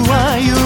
Who are you?